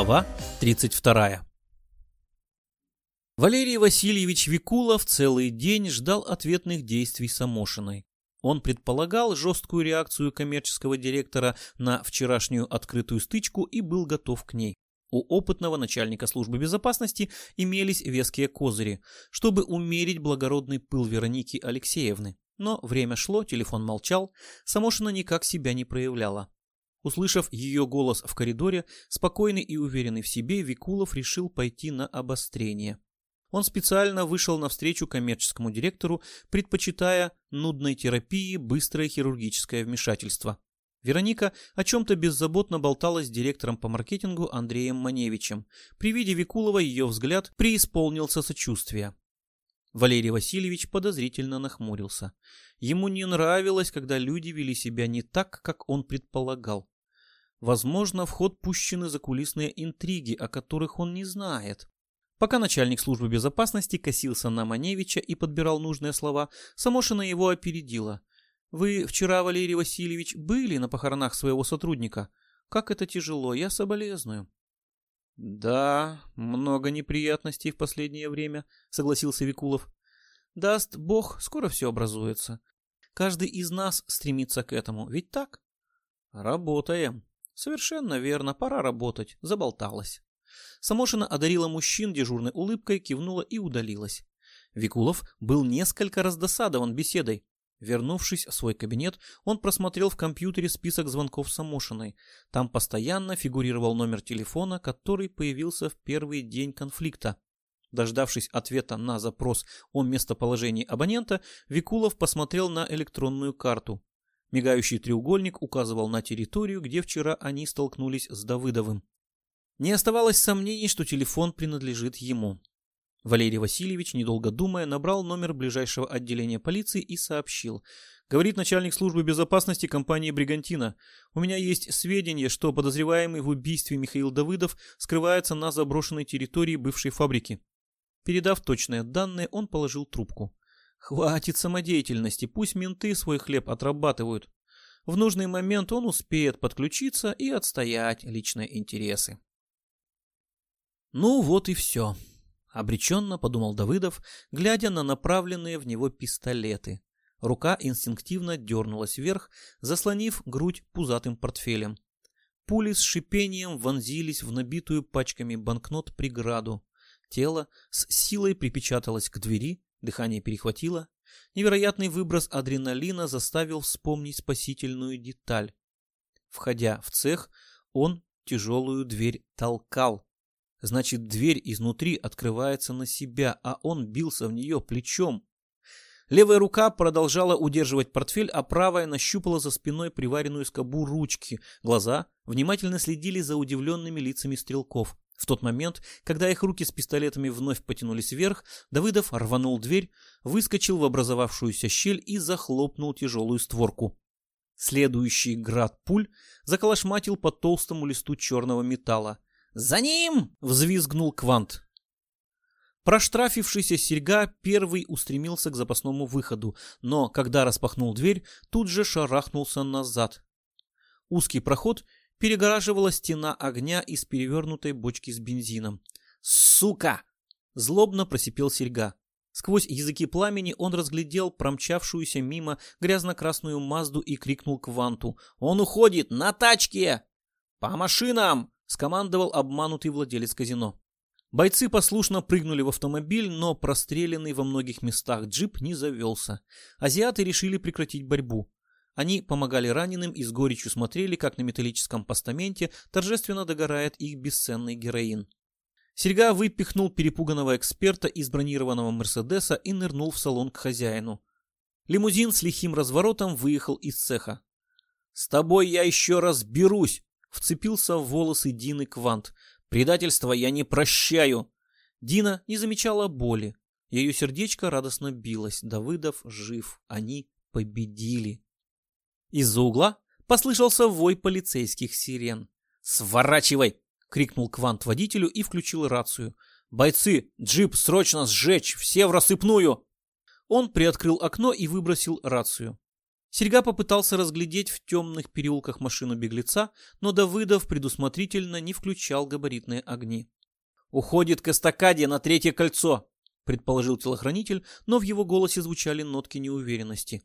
Глава 32 Валерий Васильевич Викулов целый день ждал ответных действий Самошиной. Он предполагал жесткую реакцию коммерческого директора на вчерашнюю открытую стычку и был готов к ней. У опытного начальника службы безопасности имелись веские козыри, чтобы умерить благородный пыл Вероники Алексеевны. Но время шло, телефон молчал, Самошина никак себя не проявляла. Услышав ее голос в коридоре, спокойный и уверенный в себе, Викулов решил пойти на обострение. Он специально вышел навстречу коммерческому директору, предпочитая нудной терапии быстрое хирургическое вмешательство. Вероника о чем-то беззаботно болтала с директором по маркетингу Андреем Маневичем. При виде Викулова ее взгляд преисполнился сочувствия. Валерий Васильевич подозрительно нахмурился. Ему не нравилось, когда люди вели себя не так, как он предполагал. Возможно, в ход пущены закулисные интриги, о которых он не знает. Пока начальник службы безопасности косился на Маневича и подбирал нужные слова, Самошина его опередила. «Вы вчера, Валерий Васильевич, были на похоронах своего сотрудника? Как это тяжело, я соболезную». «Да, много неприятностей в последнее время», — согласился Викулов. «Даст Бог, скоро все образуется. Каждый из нас стремится к этому, ведь так?» «Работаем». «Совершенно верно, пора работать», — заболталась. Самошина одарила мужчин дежурной улыбкой, кивнула и удалилась. Викулов был несколько раздосадован беседой. Вернувшись в свой кабинет, он просмотрел в компьютере список звонков Самошиной. Там постоянно фигурировал номер телефона, который появился в первый день конфликта. Дождавшись ответа на запрос о местоположении абонента, Викулов посмотрел на электронную карту. Мигающий треугольник указывал на территорию, где вчера они столкнулись с Давыдовым. Не оставалось сомнений, что телефон принадлежит ему. Валерий Васильевич, недолго думая, набрал номер ближайшего отделения полиции и сообщил. Говорит начальник службы безопасности компании «Бригантина». У меня есть сведения, что подозреваемый в убийстве Михаил Давыдов скрывается на заброшенной территории бывшей фабрики. Передав точные данные, он положил трубку. Хватит самодеятельности, пусть менты свой хлеб отрабатывают. В нужный момент он успеет подключиться и отстоять личные интересы. Ну вот и все. Обреченно подумал Давыдов, глядя на направленные в него пистолеты. Рука инстинктивно дернулась вверх, заслонив грудь пузатым портфелем. Пули с шипением вонзились в набитую пачками банкнот преграду. Тело с силой припечаталось к двери, дыхание перехватило. Невероятный выброс адреналина заставил вспомнить спасительную деталь. Входя в цех, он тяжелую дверь толкал, Значит, дверь изнутри открывается на себя, а он бился в нее плечом. Левая рука продолжала удерживать портфель, а правая нащупала за спиной приваренную скобу ручки. Глаза внимательно следили за удивленными лицами стрелков. В тот момент, когда их руки с пистолетами вновь потянулись вверх, Давыдов рванул дверь, выскочил в образовавшуюся щель и захлопнул тяжелую створку. Следующий град пуль заколошматил по толстому листу черного металла. «За ним!» — взвизгнул Квант. Проштрафившийся серьга первый устремился к запасному выходу, но, когда распахнул дверь, тут же шарахнулся назад. Узкий проход перегораживала стена огня из перевернутой бочки с бензином. «Сука!» — злобно просипел серьга. Сквозь языки пламени он разглядел промчавшуюся мимо грязно-красную Мазду и крикнул Кванту. «Он уходит! На тачке!» «По машинам!» скомандовал обманутый владелец казино. Бойцы послушно прыгнули в автомобиль, но простреленный во многих местах джип не завелся. Азиаты решили прекратить борьбу. Они помогали раненым и с горечью смотрели, как на металлическом постаменте торжественно догорает их бесценный героин. Серьга выпихнул перепуганного эксперта из бронированного Мерседеса и нырнул в салон к хозяину. Лимузин с лихим разворотом выехал из цеха. «С тобой я еще разберусь!» вцепился в волосы Дины Квант. «Предательство я не прощаю!» Дина не замечала боли. Ее сердечко радостно билось. Давыдов жив. Они победили. Из-за угла послышался вой полицейских сирен. «Сворачивай!» — крикнул Квант водителю и включил рацию. «Бойцы! Джип срочно сжечь! Все в рассыпную!» Он приоткрыл окно и выбросил рацию. Серега попытался разглядеть в темных переулках машину беглеца, но Давыдов предусмотрительно не включал габаритные огни. «Уходит к эстакаде на третье кольцо», — предположил телохранитель, но в его голосе звучали нотки неуверенности.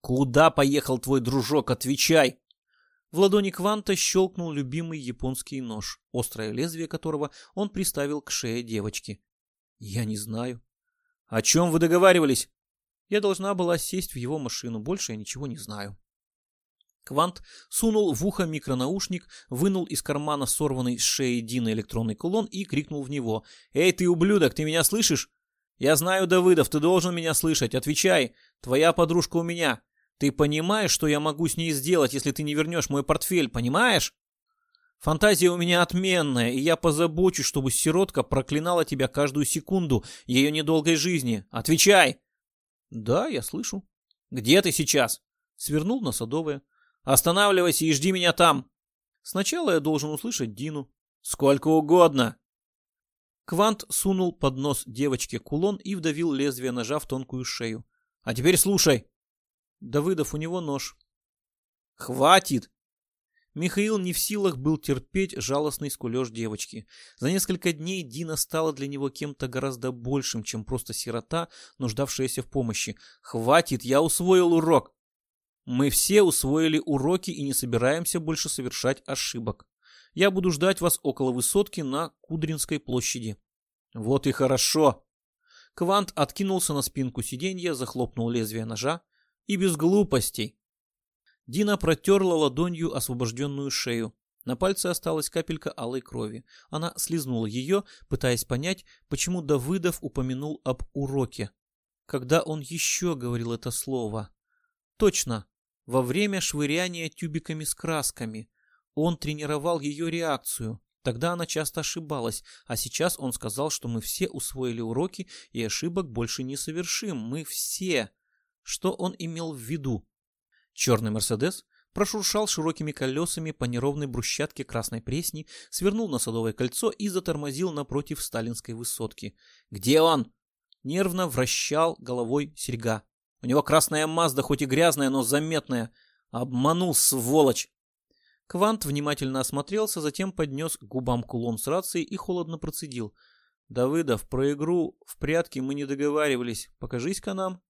«Куда поехал твой дружок? Отвечай!» В ладони Кванта щелкнул любимый японский нож, острое лезвие которого он приставил к шее девочки. «Я не знаю». «О чем вы договаривались?» Я должна была сесть в его машину, больше я ничего не знаю. Квант сунул в ухо микронаушник, вынул из кармана сорванный с шеи Дина электронный кулон и крикнул в него. «Эй, ты ублюдок, ты меня слышишь?» «Я знаю, Давыдов, ты должен меня слышать. Отвечай. Твоя подружка у меня. Ты понимаешь, что я могу с ней сделать, если ты не вернешь мой портфель, понимаешь?» Фантазия у меня отменная, и я позабочусь, чтобы сиротка проклинала тебя каждую секунду ее недолгой жизни. Отвечай!» Да, я слышу. Где ты сейчас? Свернул на Садовое. Останавливайся и жди меня там. Сначала я должен услышать Дину. Сколько угодно. Квант сунул под нос девочке кулон и вдавил лезвие ножа в тонкую шею. А теперь слушай. Давыдов у него нож. Хватит! Михаил не в силах был терпеть жалостный скулеж девочки. За несколько дней Дина стала для него кем-то гораздо большим, чем просто сирота, нуждавшаяся в помощи. «Хватит, я усвоил урок!» «Мы все усвоили уроки и не собираемся больше совершать ошибок. Я буду ждать вас около высотки на Кудринской площади». «Вот и хорошо!» Квант откинулся на спинку сиденья, захлопнул лезвие ножа. «И без глупостей!» Дина протерла ладонью освобожденную шею. На пальце осталась капелька алой крови. Она слизнула ее, пытаясь понять, почему Давыдов упомянул об уроке. Когда он еще говорил это слово? Точно, во время швыряния тюбиками с красками. Он тренировал ее реакцию. Тогда она часто ошибалась, а сейчас он сказал, что мы все усвоили уроки и ошибок больше не совершим. Мы все. Что он имел в виду? Черный «Мерседес» прошуршал широкими колесами по неровной брусчатке Красной Пресни, свернул на Садовое кольцо и затормозил напротив сталинской высотки. «Где он?» Нервно вращал головой серьга. «У него красная Мазда, хоть и грязная, но заметная. Обманул, сволочь!» Квант внимательно осмотрелся, затем поднес к губам кулон с рацией и холодно процедил. «Давыдов, про игру в прятки мы не договаривались. Покажись-ка нам.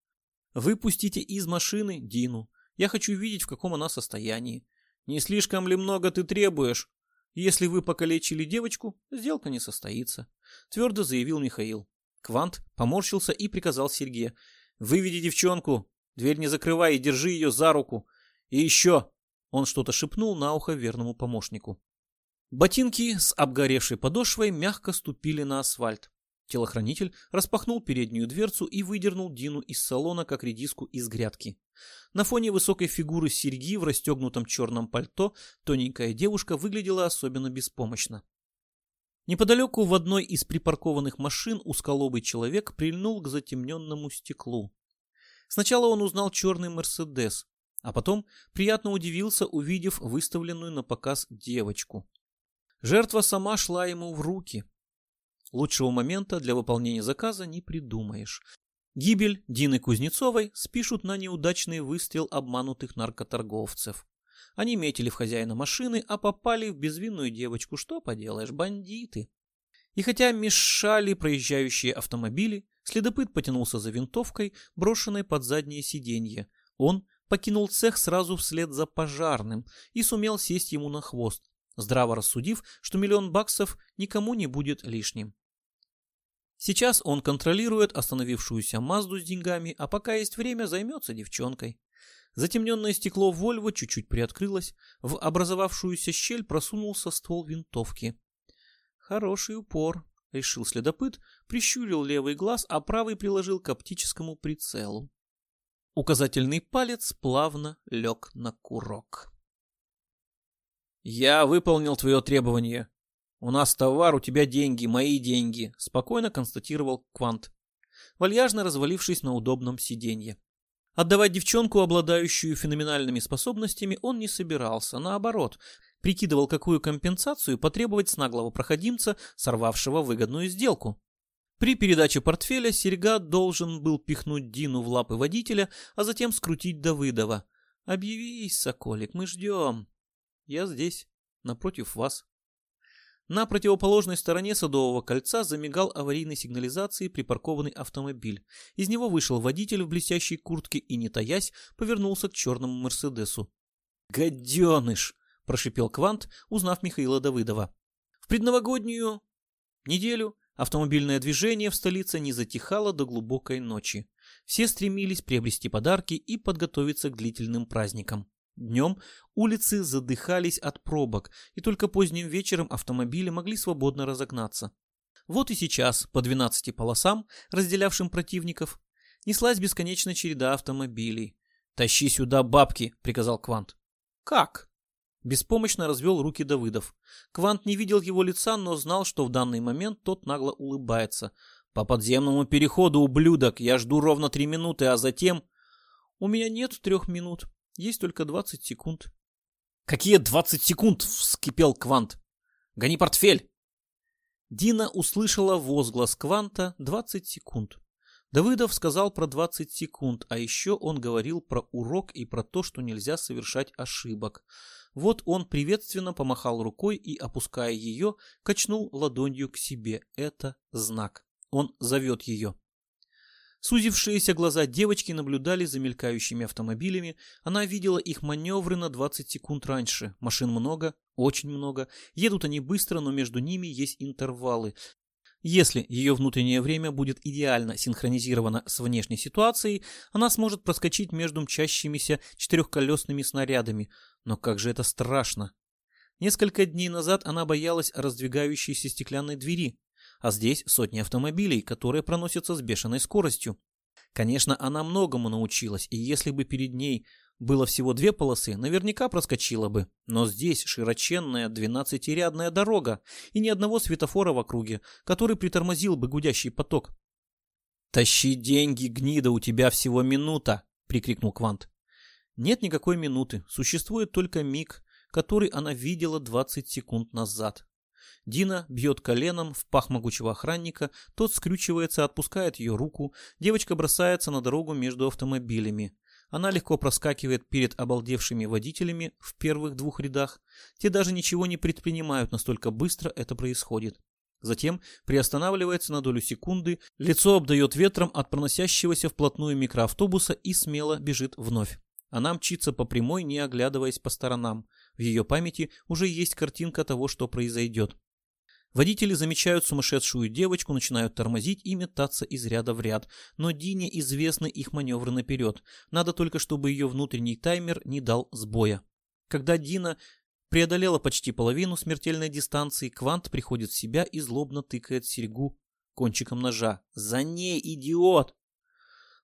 Выпустите из машины Дину. Я хочу видеть, в каком она состоянии. Не слишком ли много ты требуешь? Если вы покалечили девочку, сделка не состоится, твердо заявил Михаил. Квант поморщился и приказал Сергею. Выведи девчонку, дверь не закрывай и держи ее за руку. И еще, он что-то шепнул на ухо верному помощнику. Ботинки с обгоревшей подошвой мягко ступили на асфальт. Телохранитель распахнул переднюю дверцу и выдернул Дину из салона, как редиску из грядки. На фоне высокой фигуры серьги в расстегнутом черном пальто тоненькая девушка выглядела особенно беспомощно. Неподалеку в одной из припаркованных машин узколобый человек прильнул к затемненному стеклу. Сначала он узнал черный «Мерседес», а потом приятно удивился, увидев выставленную на показ девочку. Жертва сама шла ему в руки – Лучшего момента для выполнения заказа не придумаешь. Гибель Дины Кузнецовой спишут на неудачный выстрел обманутых наркоторговцев. Они метили в хозяина машины, а попали в безвинную девочку. Что поделаешь, бандиты. И хотя мешали проезжающие автомобили, следопыт потянулся за винтовкой, брошенной под заднее сиденье. Он покинул цех сразу вслед за пожарным и сумел сесть ему на хвост, здраво рассудив, что миллион баксов никому не будет лишним. Сейчас он контролирует остановившуюся Мазду с деньгами, а пока есть время, займется девчонкой. Затемненное стекло Вольво чуть-чуть приоткрылось, в образовавшуюся щель просунулся ствол винтовки. Хороший упор, решил следопыт, прищурил левый глаз, а правый приложил к оптическому прицелу. Указательный палец плавно лег на курок. «Я выполнил твое требование», «У нас товар, у тебя деньги, мои деньги», — спокойно констатировал Квант, вальяжно развалившись на удобном сиденье. Отдавать девчонку, обладающую феноменальными способностями, он не собирался, наоборот, прикидывал, какую компенсацию потребовать с наглого проходимца, сорвавшего выгодную сделку. При передаче портфеля Серега должен был пихнуть Дину в лапы водителя, а затем скрутить Давыдова. Объявись, Соколик, мы ждем. Я здесь, напротив вас. На противоположной стороне Садового кольца замигал аварийной сигнализацией припаркованный автомобиль. Из него вышел водитель в блестящей куртке и, не таясь, повернулся к черному Мерседесу. «Гаденыш!» – прошипел Квант, узнав Михаила Давыдова. В предновогоднюю неделю автомобильное движение в столице не затихало до глубокой ночи. Все стремились приобрести подарки и подготовиться к длительным праздникам. Днем улицы задыхались от пробок, и только поздним вечером автомобили могли свободно разогнаться. Вот и сейчас, по 12 полосам, разделявшим противников, неслась бесконечная череда автомобилей. «Тащи сюда бабки!» — приказал Квант. «Как?» Беспомощно развел руки Давыдов. Квант не видел его лица, но знал, что в данный момент тот нагло улыбается. «По подземному переходу, ублюдок! Я жду ровно три минуты, а затем...» «У меня нет трех минут», есть только 20 секунд. «Какие 20 секунд?» — вскипел Квант. «Гони портфель!» Дина услышала возглас Кванта 20 секунд. Давыдов сказал про 20 секунд, а еще он говорил про урок и про то, что нельзя совершать ошибок. Вот он приветственно помахал рукой и, опуская ее, качнул ладонью к себе. Это знак. Он зовет ее. Сузившиеся глаза девочки наблюдали за мелькающими автомобилями. Она видела их маневры на 20 секунд раньше. Машин много, очень много. Едут они быстро, но между ними есть интервалы. Если ее внутреннее время будет идеально синхронизировано с внешней ситуацией, она сможет проскочить между мчащимися четырехколесными снарядами. Но как же это страшно! Несколько дней назад она боялась раздвигающейся стеклянной двери, а здесь сотни автомобилей, которые проносятся с бешеной скоростью. Конечно, она многому научилась, и если бы перед ней было всего две полосы, наверняка проскочила бы. Но здесь широченная двенадцатирядная дорога и ни одного светофора в округе, который притормозил бы гудящий поток. «Тащи деньги, гнида, у тебя всего минута!» — прикрикнул Квант. Нет никакой минуты, существует только миг, который она видела 20 секунд назад. Дина бьет коленом в пах могучего охранника, тот скрючивается, отпускает ее руку, девочка бросается на дорогу между автомобилями. Она легко проскакивает перед обалдевшими водителями в первых двух рядах. Те даже ничего не предпринимают, настолько быстро это происходит. Затем приостанавливается на долю секунды, лицо обдает ветром от проносящегося вплотную микроавтобуса и смело бежит вновь. Она мчится по прямой, не оглядываясь по сторонам. В ее памяти уже есть картинка того, что произойдет. Водители замечают сумасшедшую девочку, начинают тормозить и метаться из ряда в ряд. Но Дине известны их маневры наперед. Надо только, чтобы ее внутренний таймер не дал сбоя. Когда Дина преодолела почти половину смертельной дистанции, Квант приходит в себя и злобно тыкает серьгу кончиком ножа. «За ней, идиот!»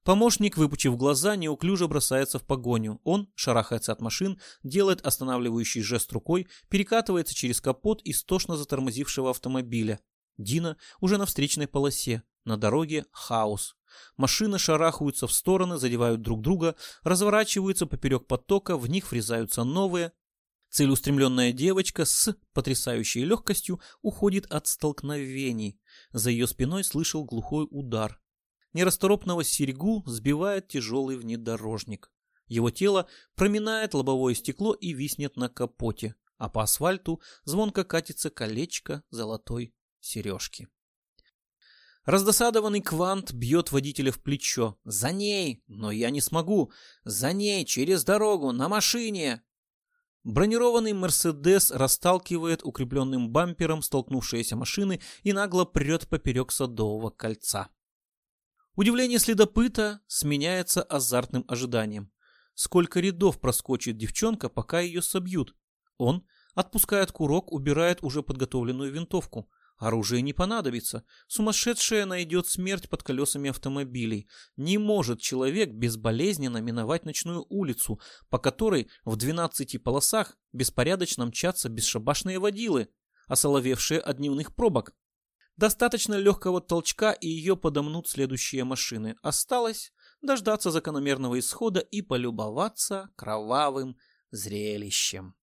Помощник, выпучив глаза, неуклюже бросается в погоню. Он шарахается от машин, делает останавливающий жест рукой, перекатывается через капот истошно затормозившего автомобиля. Дина уже на встречной полосе. На дороге хаос. Машины шарахаются в стороны, задевают друг друга, разворачиваются поперек потока, в них врезаются новые. Целеустремленная девочка с потрясающей легкостью уходит от столкновений. За ее спиной слышал глухой удар. Нерасторопного серьгу сбивает тяжелый внедорожник. Его тело проминает лобовое стекло и виснет на капоте, а по асфальту звонко катится колечко золотой сережки. Раздосадованный Квант бьет водителя в плечо. «За ней! Но я не смогу! За ней! Через дорогу! На машине!» Бронированный «Мерседес» расталкивает укрепленным бампером столкнувшиеся машины и нагло прет поперек садового кольца. Удивление следопыта сменяется азартным ожиданием. Сколько рядов проскочит девчонка, пока ее собьют? Он отпускает курок, убирает уже подготовленную винтовку. Оружие не понадобится. Сумасшедшая найдет смерть под колесами автомобилей. Не может человек безболезненно миновать ночную улицу, по которой в 12 полосах беспорядочно мчатся бесшабашные водилы, осоловевшие от дневных пробок. Достаточно легкого толчка, и ее подомнут следующие машины. Осталось дождаться закономерного исхода и полюбоваться кровавым зрелищем.